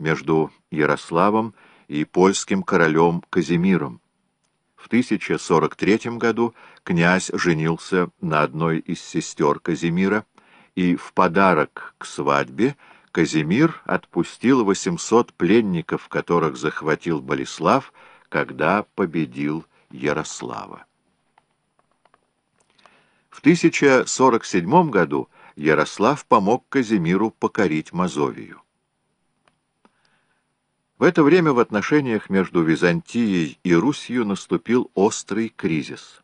между Ярославом и польским королем Казимиром. В 1043 году князь женился на одной из сестер Казимира, и в подарок к свадьбе Казимир отпустил 800 пленников, которых захватил Болеслав, когда победил Ярослава. В 1047 году Ярослав помог Казимиру покорить Мазовию. В это время в отношениях между Византией и Русью наступил острый кризис.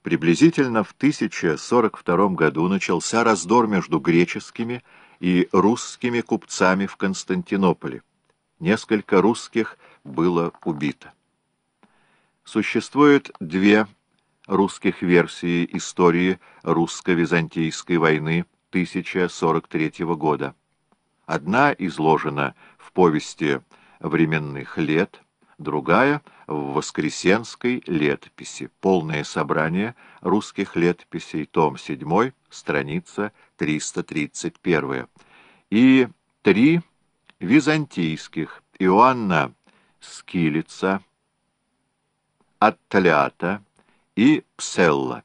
Приблизительно в 1042 году начался раздор между греческими и русскими купцами в Константинополе. Несколько русских было убито. Существует две русских версии истории русско-византийской войны 1043 года. Одна изложена повести временных лет, другая — в Воскресенской летописи, полное собрание русских летописей, том 7, страница 331, и три византийских Иоанна Скилица, Атталиата и Пселла.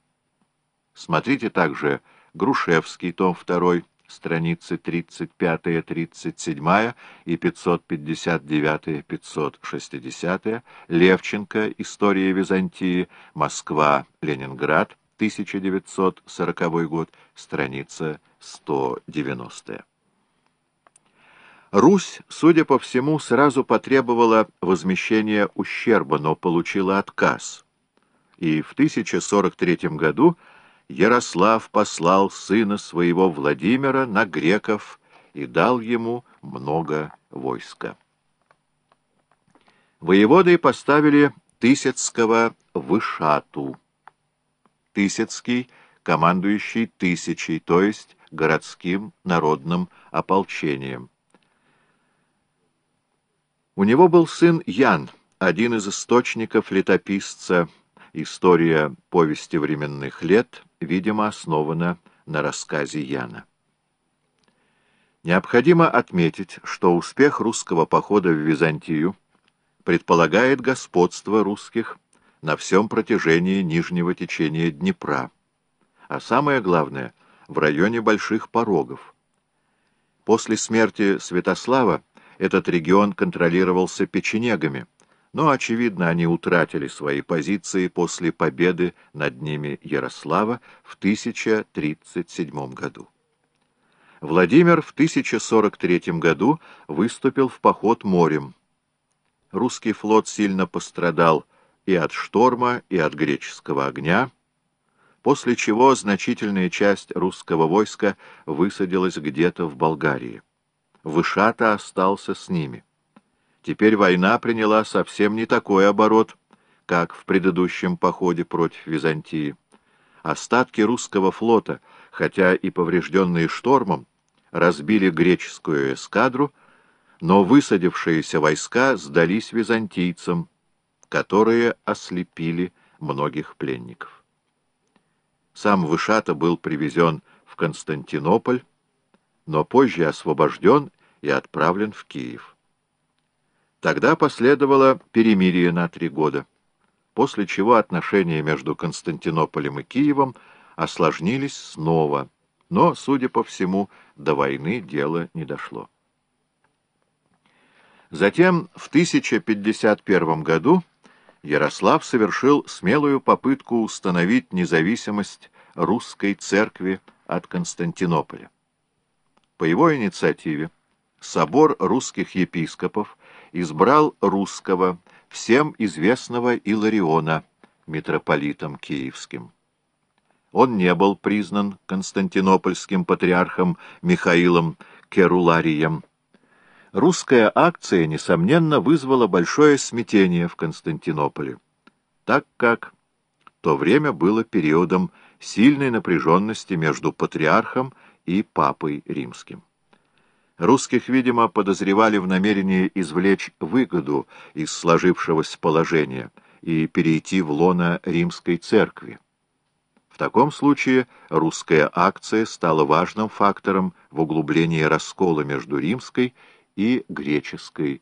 Смотрите также Грушевский, том 2, страницы 35-37 и 559-560, Левченко, История Византии, Москва, Ленинград, 1940 год, страница 190. Русь, судя по всему, сразу потребовала возмещения ущерба, но получила отказ. И в 1043 году Ярослав послал сына своего Владимира на греков и дал ему много войска. Воеводой поставили Тысяцкого Вышату. Тысяцкий, командующий тысячей, то есть городским народным ополчением. У него был сын Ян, один из источников летописца История повести временных лет, видимо, основана на рассказе Яна. Необходимо отметить, что успех русского похода в Византию предполагает господство русских на всем протяжении нижнего течения Днепра, а самое главное — в районе Больших Порогов. После смерти Святослава этот регион контролировался печенегами, но, очевидно, они утратили свои позиции после победы над ними Ярослава в 1037 году. Владимир в 1043 году выступил в поход морем. Русский флот сильно пострадал и от шторма, и от греческого огня, после чего значительная часть русского войска высадилась где-то в Болгарии. Вышата остался с ними. Теперь война приняла совсем не такой оборот, как в предыдущем походе против Византии. Остатки русского флота, хотя и поврежденные штормом, разбили греческую эскадру, но высадившиеся войска сдались византийцам, которые ослепили многих пленников. Сам Вышата был привезен в Константинополь, но позже освобожден и отправлен в Киев. Тогда последовало перемирие на три года, после чего отношения между Константинополем и Киевом осложнились снова, но, судя по всему, до войны дело не дошло. Затем в 1051 году Ярослав совершил смелую попытку установить независимость русской церкви от Константинополя. По его инициативе собор русских епископов избрал русского, всем известного Илариона, митрополитом киевским. Он не был признан константинопольским патриархом Михаилом Керуларием. Русская акция, несомненно, вызвала большое смятение в Константинополе, так как то время было периодом сильной напряженности между патриархом и папой римским. Русских, видимо, подозревали в намерении извлечь выгоду из сложившегося положения и перейти в лоно римской церкви. В таком случае русская акция стала важным фактором в углублении раскола между римской и греческой